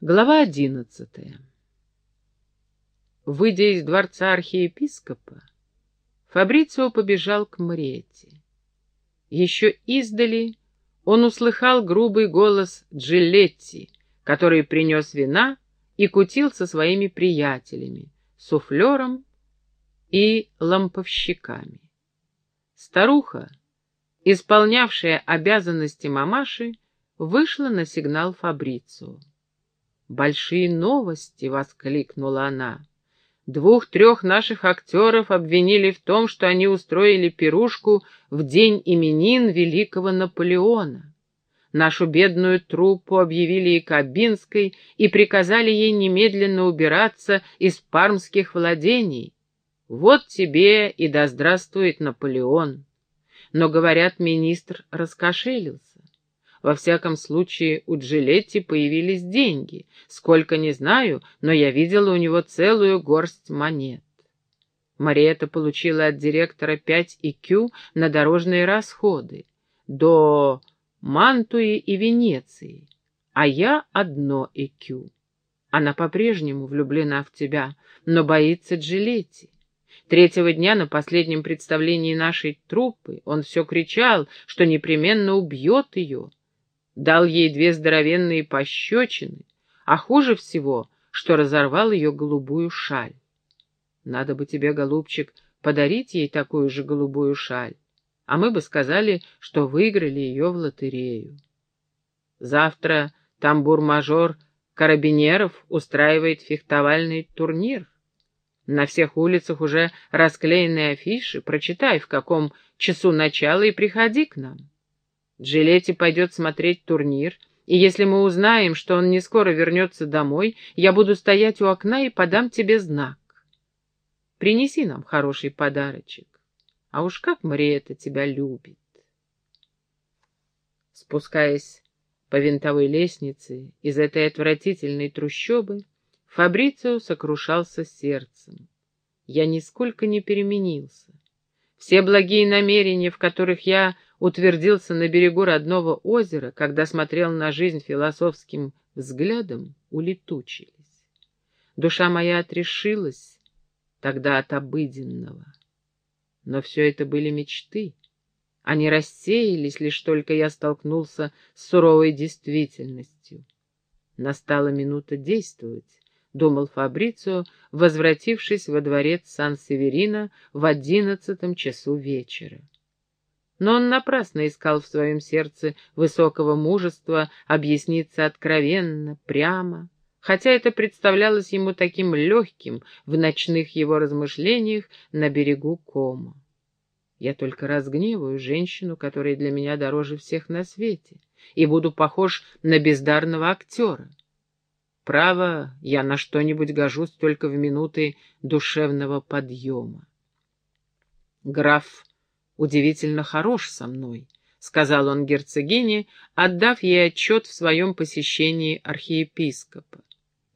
Глава одиннадцатая. Выйдя из дворца архиепископа, Фабрицио побежал к Мариетте. Еще издали он услыхал грубый голос Джилетти, который принес вина и кутил со своими приятелями, суфлером и ламповщиками. Старуха, исполнявшая обязанности мамаши, вышла на сигнал Фабрицио. «Большие новости!» — воскликнула она. «Двух-трех наших актеров обвинили в том, что они устроили пирушку в день именин великого Наполеона. Нашу бедную труппу объявили и Кабинской и приказали ей немедленно убираться из пармских владений. Вот тебе и да здравствует Наполеон!» Но, говорят, министр раскошелился. Во всяком случае, у Джилетти появились деньги. Сколько не знаю, но я видела у него целую горсть монет. Мариэта получила от директора 5 икю на дорожные расходы до Мантуи и Венеции, а я одно икю. Она по-прежнему влюблена в тебя, но боится Джилетти. Третьего дня на последнем представлении нашей труппы он все кричал, что непременно убьет ее, дал ей две здоровенные пощечины, а хуже всего, что разорвал ее голубую шаль. Надо бы тебе, голубчик, подарить ей такую же голубую шаль, а мы бы сказали, что выиграли ее в лотерею. Завтра тамбур-мажор Карабинеров устраивает фехтовальный турнир. На всех улицах уже расклеены афиши, прочитай, в каком часу начала, и приходи к нам. Джилетти пойдет смотреть турнир, и если мы узнаем, что он не скоро вернется домой, я буду стоять у окна и подам тебе знак. Принеси нам хороший подарочек. А уж как Мариэта тебя любит. Спускаясь по винтовой лестнице из этой отвратительной трущобы, Фабрицио сокрушался сердцем. Я нисколько не переменился. Все благие намерения, в которых я утвердился на берегу родного озера, когда смотрел на жизнь философским взглядом, улетучились. Душа моя отрешилась тогда от обыденного. Но все это были мечты. Они рассеялись, лишь только я столкнулся с суровой действительностью. Настала минута действовать, — думал Фабрицио, возвратившись во дворец Сан-Северино в одиннадцатом часу вечера. Но он напрасно искал в своем сердце высокого мужества объясниться откровенно, прямо, хотя это представлялось ему таким легким в ночных его размышлениях на берегу Кома. Я только разгневаю женщину, которая для меня дороже всех на свете, и буду похож на бездарного актера. Право, я на что-нибудь гожусь только в минуты душевного подъема. Граф удивительно хорош со мной», — сказал он герцогине, отдав ей отчет в своем посещении архиепископа.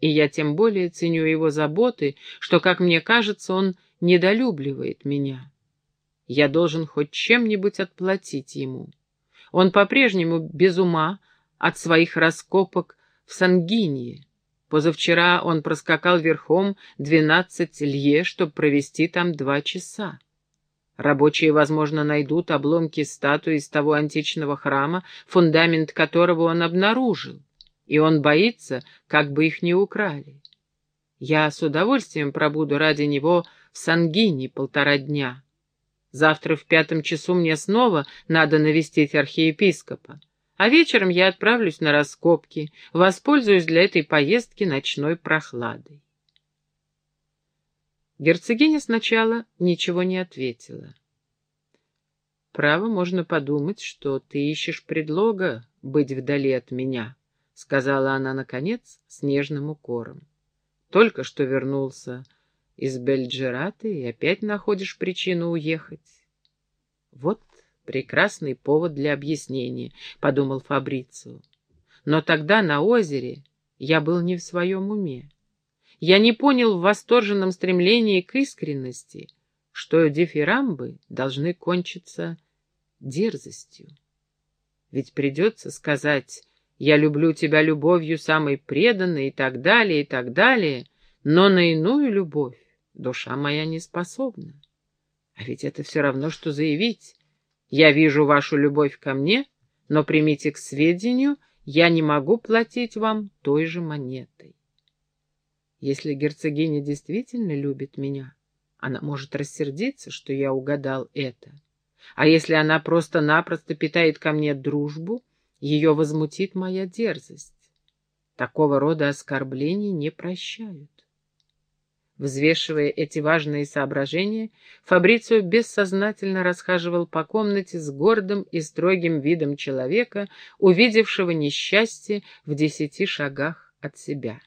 «И я тем более ценю его заботы, что, как мне кажется, он недолюбливает меня. Я должен хоть чем-нибудь отплатить ему. Он по-прежнему без ума от своих раскопок в Сангинье. Позавчера он проскакал верхом двенадцать лье, чтобы провести там два часа. Рабочие, возможно, найдут обломки статуи из того античного храма, фундамент которого он обнаружил, и он боится, как бы их не украли. Я с удовольствием пробуду ради него в Сангине полтора дня. Завтра в пятом часу мне снова надо навестить архиепископа, а вечером я отправлюсь на раскопки, воспользуюсь для этой поездки ночной прохладой. Герцогиня сначала ничего не ответила. «Право, можно подумать, что ты ищешь предлога быть вдали от меня», — сказала она, наконец, с нежным укором. «Только что вернулся из Бельджерата и опять находишь причину уехать». «Вот прекрасный повод для объяснения», — подумал Фабрицио. «Но тогда на озере я был не в своем уме. Я не понял в восторженном стремлении к искренности, что дифирамбы должны кончиться дерзостью. Ведь придется сказать я люблю тебя любовью самой преданной и так далее, и так далее, но на иную любовь душа моя не способна. А ведь это все равно, что заявить. Я вижу вашу любовь ко мне, но примите к сведению, я не могу платить вам той же монетой. Если герцогиня действительно любит меня, она может рассердиться, что я угадал это. А если она просто-напросто питает ко мне дружбу, ее возмутит моя дерзость. Такого рода оскорблений не прощают. Взвешивая эти важные соображения, Фабрицио бессознательно расхаживал по комнате с гордым и строгим видом человека, увидевшего несчастье в десяти шагах от себя.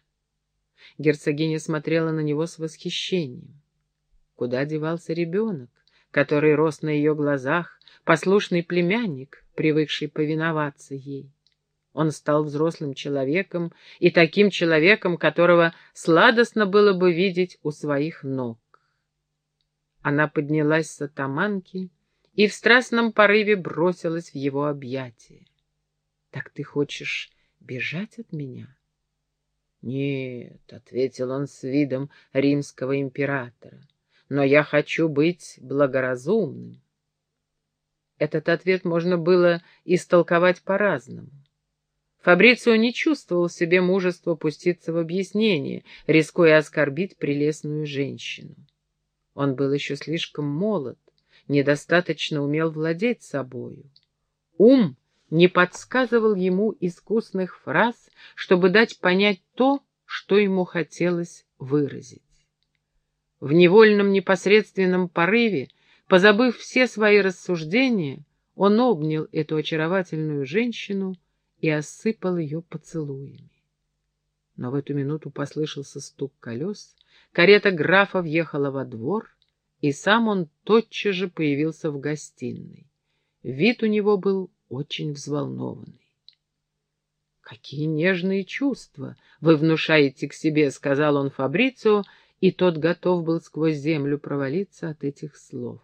Герцогиня смотрела на него с восхищением. Куда девался ребенок, который рос на ее глазах, послушный племянник, привыкший повиноваться ей? Он стал взрослым человеком и таким человеком, которого сладостно было бы видеть у своих ног. Она поднялась с атаманки и в страстном порыве бросилась в его объятия. «Так ты хочешь бежать от меня?» «Нет», — ответил он с видом римского императора, — «но я хочу быть благоразумным». Этот ответ можно было истолковать по-разному. Фабрицио не чувствовал в себе мужества пуститься в объяснение, рискуя оскорбить прелестную женщину. Он был еще слишком молод, недостаточно умел владеть собою. Ум не подсказывал ему искусных фраз, чтобы дать понять то, что ему хотелось выразить. В невольном непосредственном порыве, позабыв все свои рассуждения, он обнял эту очаровательную женщину и осыпал ее поцелуями. Но в эту минуту послышался стук колес, карета графа въехала во двор, и сам он тотчас же появился в гостиной. Вид у него был очень взволнованный. «Какие нежные чувства вы внушаете к себе», — сказал он Фабрицио, и тот готов был сквозь землю провалиться от этих слов.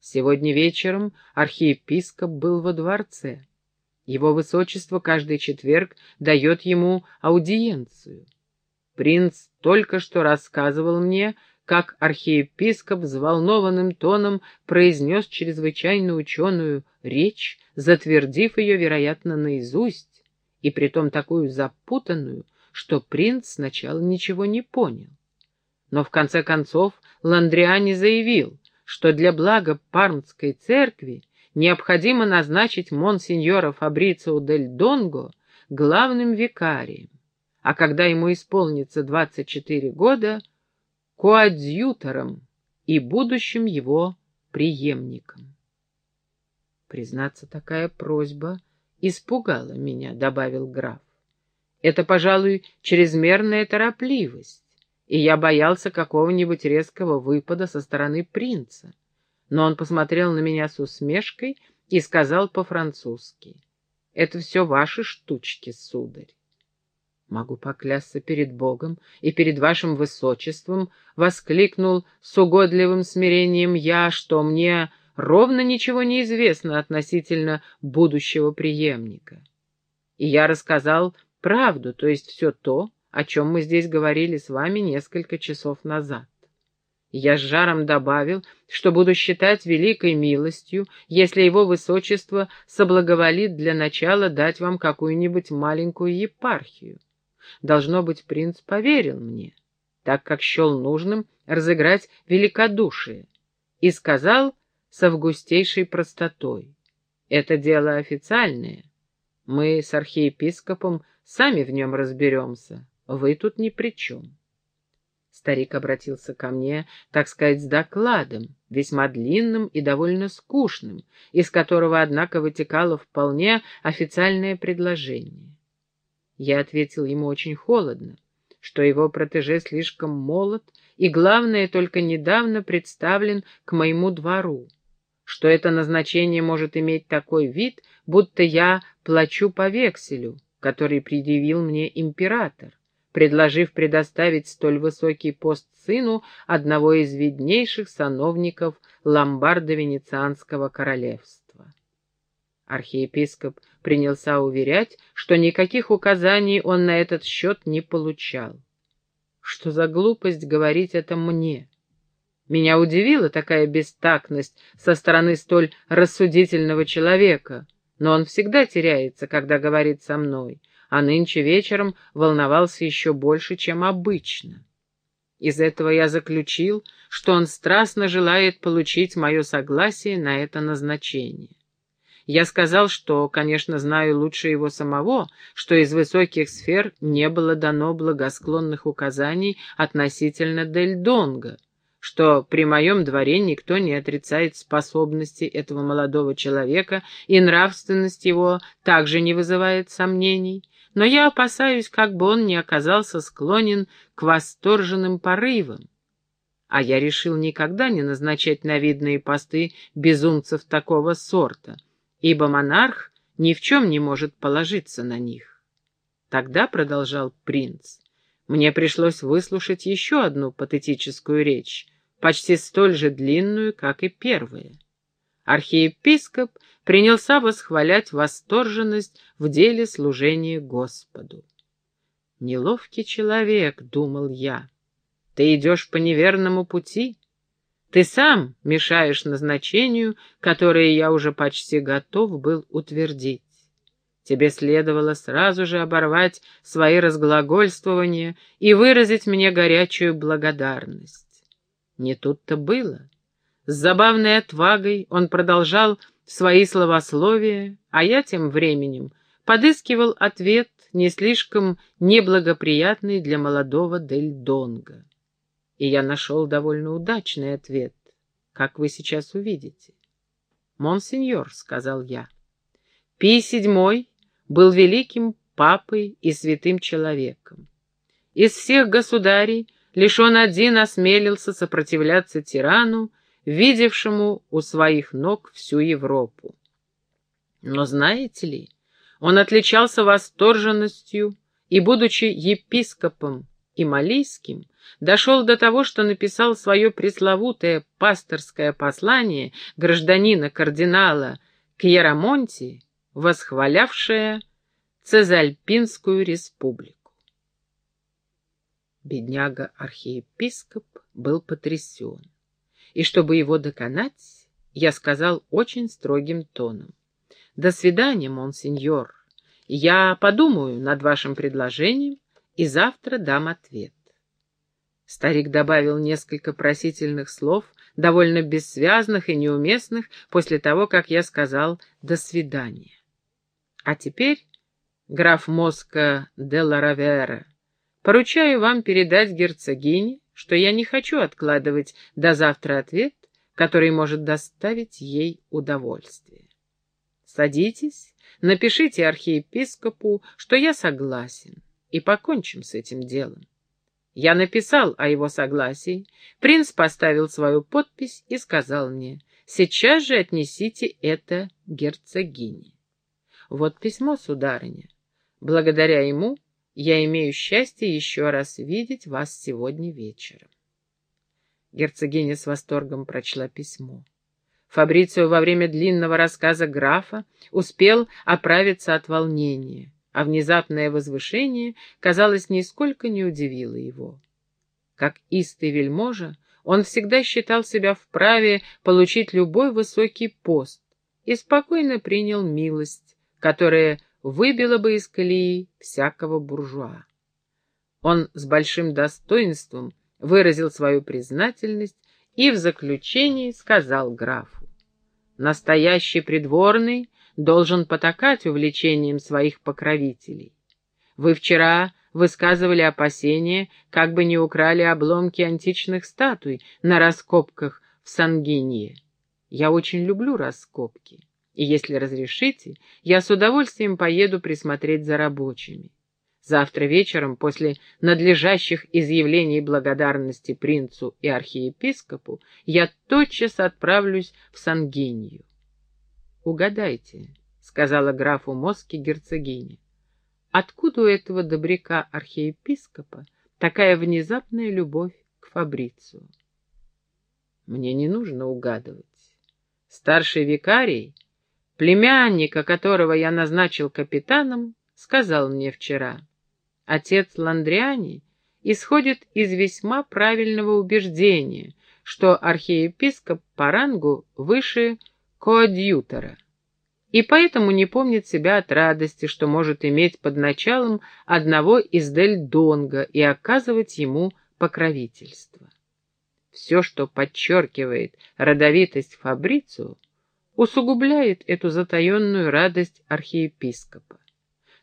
Сегодня вечером архиепископ был во дворце. Его высочество каждый четверг дает ему аудиенцию. Принц только что рассказывал мне, как архиепископ взволнованным тоном произнес чрезвычайно ученую речь, затвердив ее, вероятно, наизусть, и притом такую запутанную, что принц сначала ничего не понял. Но в конце концов Ландриани заявил, что для блага Пармской церкви необходимо назначить монсеньора Фабрицио дель Донго главным викарием, а когда ему исполнится 24 года, коадьютором и будущим его преемником. Признаться, такая просьба испугала меня, — добавил граф. Это, пожалуй, чрезмерная торопливость, и я боялся какого-нибудь резкого выпада со стороны принца но он посмотрел на меня с усмешкой и сказал по-французски. «Это все ваши штучки, сударь». «Могу поклясться перед Богом и перед вашим высочеством», — воскликнул с угодливым смирением я, что мне ровно ничего не известно относительно будущего преемника. И я рассказал правду, то есть все то, о чем мы здесь говорили с вами несколько часов назад. Я с жаром добавил, что буду считать великой милостью, если его высочество соблаговолит для начала дать вам какую-нибудь маленькую епархию. Должно быть, принц поверил мне, так как счел нужным разыграть великодушие, и сказал с августейшей простотой. Это дело официальное. Мы с архиепископом сами в нем разберемся. Вы тут ни при чем. Старик обратился ко мне, так сказать, с докладом, весьма длинным и довольно скучным, из которого, однако, вытекало вполне официальное предложение. Я ответил ему очень холодно, что его протеже слишком молод и, главное, только недавно представлен к моему двору, что это назначение может иметь такой вид, будто я плачу по векселю, который предъявил мне император предложив предоставить столь высокий пост сыну одного из виднейших сановников ломбардо-венецианского королевства. Архиепископ принялся уверять, что никаких указаний он на этот счет не получал. Что за глупость говорить это мне? Меня удивила такая бестактность со стороны столь рассудительного человека, но он всегда теряется, когда говорит со мной, а нынче вечером волновался еще больше, чем обычно. Из этого я заключил, что он страстно желает получить мое согласие на это назначение. Я сказал, что, конечно, знаю лучше его самого, что из высоких сфер не было дано благосклонных указаний относительно Дель Донга, что при моем дворе никто не отрицает способности этого молодого человека, и нравственность его также не вызывает сомнений, но я опасаюсь, как бы он не оказался склонен к восторженным порывам. А я решил никогда не назначать на видные посты безумцев такого сорта — ибо монарх ни в чем не может положиться на них. Тогда, — продолжал принц, — мне пришлось выслушать еще одну патетическую речь, почти столь же длинную, как и первая. Архиепископ принялся восхвалять восторженность в деле служения Господу. «Неловкий человек», — думал я, — «ты идешь по неверному пути, ты сам мешаешь назначению, которое я уже почти готов был утвердить. Тебе следовало сразу же оборвать свои разглагольствования и выразить мне горячую благодарность. Не тут-то было. С забавной отвагой он продолжал свои словословия, а я тем временем подыскивал ответ, не слишком неблагоприятный для молодого Дель Донга и я нашел довольно удачный ответ, как вы сейчас увидите. «Монсеньор», — сказал я, — «Пий седьмой был великим папой и святым человеком. Из всех государей лишь он один осмелился сопротивляться тирану, видевшему у своих ног всю Европу. Но знаете ли, он отличался восторженностью и, будучи епископом и малийским, дошел до того, что написал свое пресловутое пасторское послание гражданина-кардинала Кьерамонти, восхвалявшее Цезальпинскую республику. Бедняга-архиепископ был потрясен, и чтобы его доконать, я сказал очень строгим тоном. «До свидания, монсеньор. Я подумаю над вашим предложением и завтра дам ответ». Старик добавил несколько просительных слов, довольно бессвязных и неуместных, после того, как я сказал «до свидания». А теперь, граф Моска де Ларавера, поручаю вам передать герцогине, что я не хочу откладывать до завтра ответ, который может доставить ей удовольствие. Садитесь, напишите архиепископу, что я согласен, и покончим с этим делом. Я написал о его согласии, принц поставил свою подпись и сказал мне, «Сейчас же отнесите это герцогине». Вот письмо, сударыня. Благодаря ему я имею счастье еще раз видеть вас сегодня вечером. Герцогиня с восторгом прочла письмо. Фабрицио во время длинного рассказа графа успел оправиться от волнения а внезапное возвышение, казалось, нисколько не удивило его. Как истый вельможа, он всегда считал себя вправе получить любой высокий пост и спокойно принял милость, которая выбила бы из колеи всякого буржуа. Он с большим достоинством выразил свою признательность и в заключении сказал графу, «Настоящий придворный должен потакать увлечением своих покровителей. Вы вчера высказывали опасения, как бы не украли обломки античных статуй на раскопках в Сангинье. Я очень люблю раскопки, и если разрешите, я с удовольствием поеду присмотреть за рабочими. Завтра вечером, после надлежащих изъявлений благодарности принцу и архиепископу, я тотчас отправлюсь в Сангинью. «Угадайте», — сказала графу Моски герцогиня, «откуда у этого добряка-архиепископа такая внезапная любовь к Фабрицу?» «Мне не нужно угадывать. Старший викарий племянника, которого я назначил капитаном, сказал мне вчера, отец Ландриани исходит из весьма правильного убеждения, что архиепископ по рангу выше коадьютора, и поэтому не помнит себя от радости, что может иметь под началом одного из Дель Донга и оказывать ему покровительство. Все, что подчеркивает родовитость Фабрицу, усугубляет эту затаенную радость архиепископа.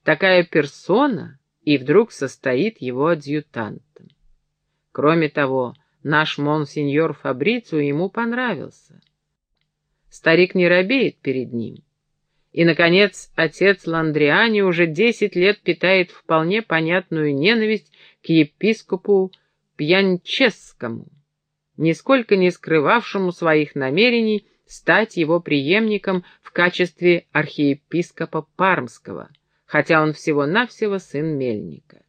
Такая персона и вдруг состоит его адъютантом. Кроме того, наш монсеньор Фабрицу ему понравился. Старик не робеет перед ним. И, наконец, отец Ландриани уже десять лет питает вполне понятную ненависть к епископу Пьянчесскому, нисколько не скрывавшему своих намерений стать его преемником в качестве архиепископа Пармского, хотя он всего-навсего сын Мельника.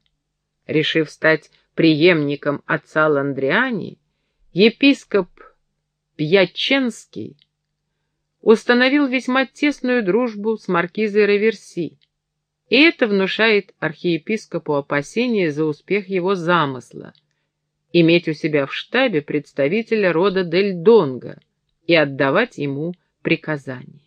Решив стать преемником отца Ландриани, епископ Пьяченский установил весьма тесную дружбу с маркизой Раверси, и это внушает архиепископу опасения за успех его замысла — иметь у себя в штабе представителя рода Дель Донго и отдавать ему приказания.